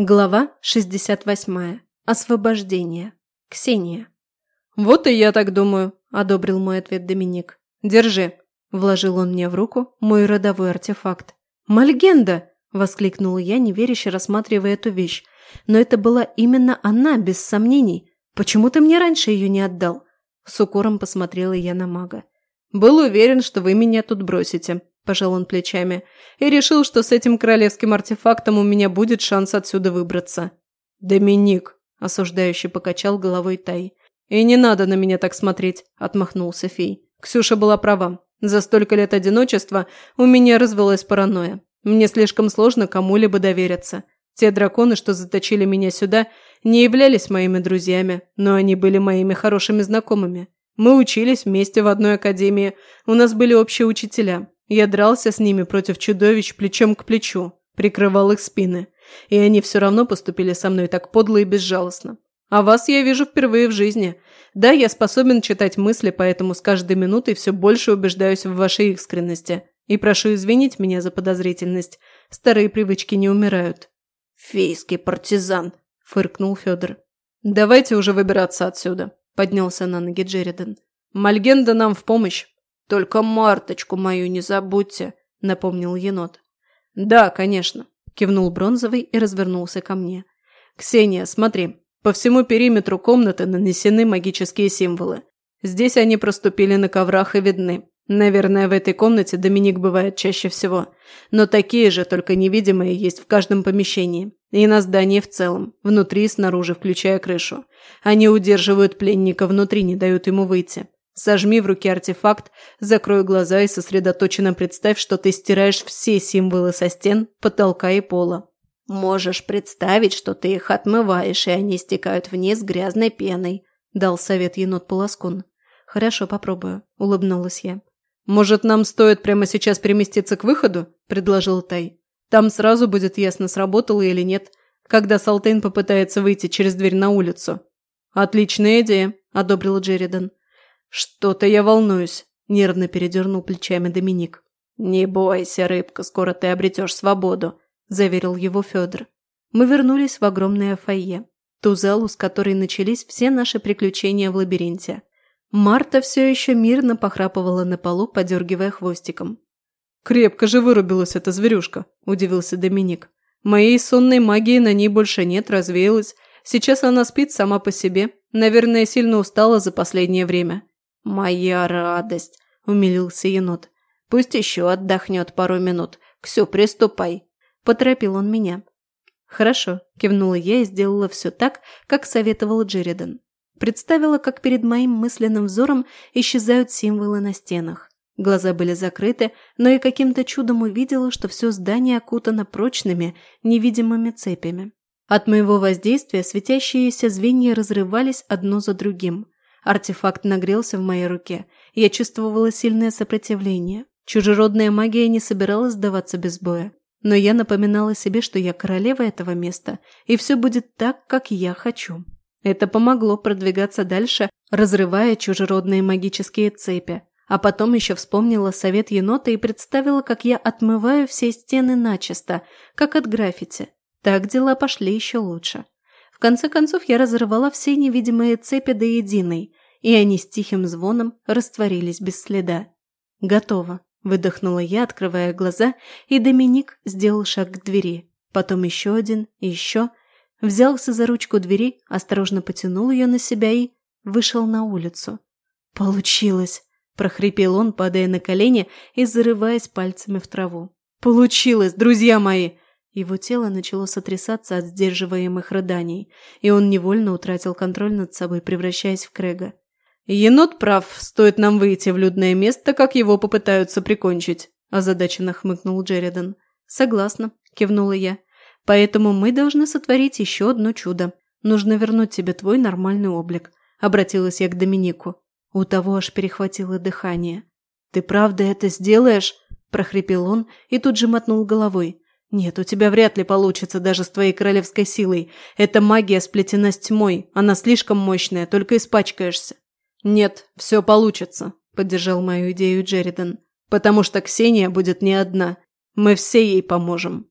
Глава 68. Освобождение. Ксения. «Вот и я так думаю», – одобрил мой ответ Доминик. «Держи», – вложил он мне в руку мой родовой артефакт. «Мальгенда!» – воскликнула я, неверяще рассматривая эту вещь. «Но это была именно она, без сомнений. Почему ты мне раньше ее не отдал?» С укором посмотрела я на мага. «Был уверен, что вы меня тут бросите», пожал он плечами, и решил, что с этим королевским артефактом у меня будет шанс отсюда выбраться. «Доминик», – осуждающий покачал головой Тай. «И не надо на меня так смотреть», – отмахнулся фей. Ксюша была права. За столько лет одиночества у меня развелась паранойя. Мне слишком сложно кому-либо довериться. Те драконы, что заточили меня сюда, не являлись моими друзьями, но они были моими хорошими знакомыми. Мы учились вместе в одной академии, у нас были общие учителя. Я дрался с ними против чудовищ плечом к плечу, прикрывал их спины. И они все равно поступили со мной так подло и безжалостно. А вас я вижу впервые в жизни. Да, я способен читать мысли, поэтому с каждой минутой все больше убеждаюсь в вашей искренности. И прошу извинить меня за подозрительность. Старые привычки не умирают. «Фейский партизан», – фыркнул Федор. «Давайте уже выбираться отсюда», – поднялся на ноги Джеридан. «Мальгенда нам в помощь. «Только Марточку мою не забудьте», – напомнил енот. «Да, конечно», – кивнул Бронзовый и развернулся ко мне. «Ксения, смотри, по всему периметру комнаты нанесены магические символы. Здесь они проступили на коврах и видны. Наверное, в этой комнате Доминик бывает чаще всего. Но такие же, только невидимые, есть в каждом помещении. И на здании в целом, внутри и снаружи, включая крышу. Они удерживают пленника внутри, не дают ему выйти. Сожми в руке артефакт, закрой глаза и сосредоточенно представь, что ты стираешь все символы со стен, потолка и пола. «Можешь представить, что ты их отмываешь, и они стекают вниз грязной пеной», – дал совет енот Полоскун. «Хорошо, попробую», – улыбнулась я. «Может, нам стоит прямо сейчас переместиться к выходу?» – предложил Тай. «Там сразу будет ясно, сработало или нет, когда Салтейн попытается выйти через дверь на улицу». «Отличная идея», – одобрил Джеридан. «Что-то я волнуюсь», – нервно передернул плечами Доминик. «Не бойся, рыбка, скоро ты обретешь свободу», – заверил его Федор. Мы вернулись в огромное фойе, ту залу, с которой начались все наши приключения в лабиринте. Марта все еще мирно похрапывала на полу, подергивая хвостиком. «Крепко же вырубилась эта зверюшка», – удивился Доминик. «Моей сонной магии на ней больше нет, развеялась. Сейчас она спит сама по себе. Наверное, сильно устала за последнее время. «Моя радость!» – умилился енот. «Пусть еще отдохнет пару минут. Ксю, приступай!» – поторопил он меня. «Хорошо», – кивнула я и сделала все так, как советовал Джеридан. Представила, как перед моим мысленным взором исчезают символы на стенах. Глаза были закрыты, но и каким-то чудом увидела, что все здание окутано прочными, невидимыми цепями. От моего воздействия светящиеся звенья разрывались одно за другим – Артефакт нагрелся в моей руке. Я чувствовала сильное сопротивление. Чужеродная магия не собиралась сдаваться без боя. Но я напоминала себе, что я королева этого места, и все будет так, как я хочу. Это помогло продвигаться дальше, разрывая чужеродные магические цепи. А потом еще вспомнила совет енота и представила, как я отмываю все стены начисто, как от граффити. Так дела пошли еще лучше. В конце концов я разорвала все невидимые цепи до единой, и они с тихим звоном растворились без следа. «Готово», – выдохнула я, открывая глаза, и Доминик сделал шаг к двери. Потом еще один, еще. Взялся за ручку двери, осторожно потянул ее на себя и вышел на улицу. «Получилось!» – прохрипел он, падая на колени и зарываясь пальцами в траву. «Получилось, друзья мои!» Его тело начало сотрясаться от сдерживаемых рыданий, и он невольно утратил контроль над собой, превращаясь в Крэга. «Енот прав, стоит нам выйти в людное место, как его попытаются прикончить», – озадаченно хмыкнул Джеридан. «Согласна», – кивнула я. «Поэтому мы должны сотворить еще одно чудо. Нужно вернуть тебе твой нормальный облик», – обратилась я к Доминику. У того аж перехватило дыхание. «Ты правда это сделаешь?» – прохрипел он и тут же мотнул головой. «Нет, у тебя вряд ли получится даже с твоей королевской силой. Эта магия сплетена с тьмой. Она слишком мощная, только испачкаешься». «Нет, все получится», – поддержал мою идею Джеридан. «Потому что Ксения будет не одна. Мы все ей поможем».